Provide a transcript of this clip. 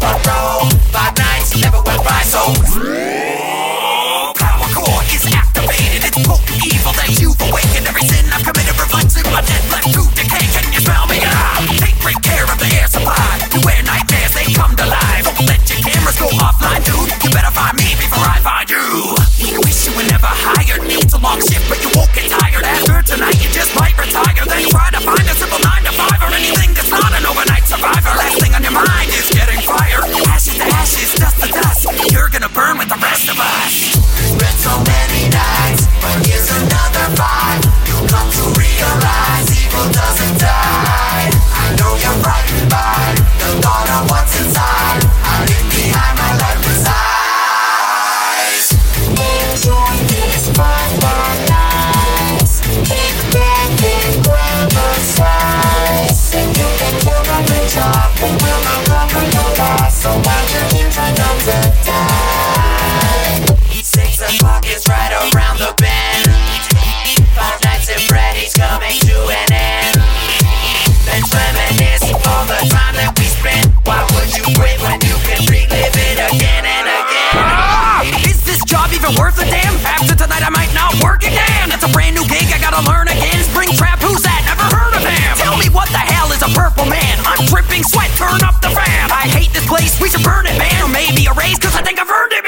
the front row. Five nights never went by, so. should burn it, man. Or maybe a cause I think I've earned it,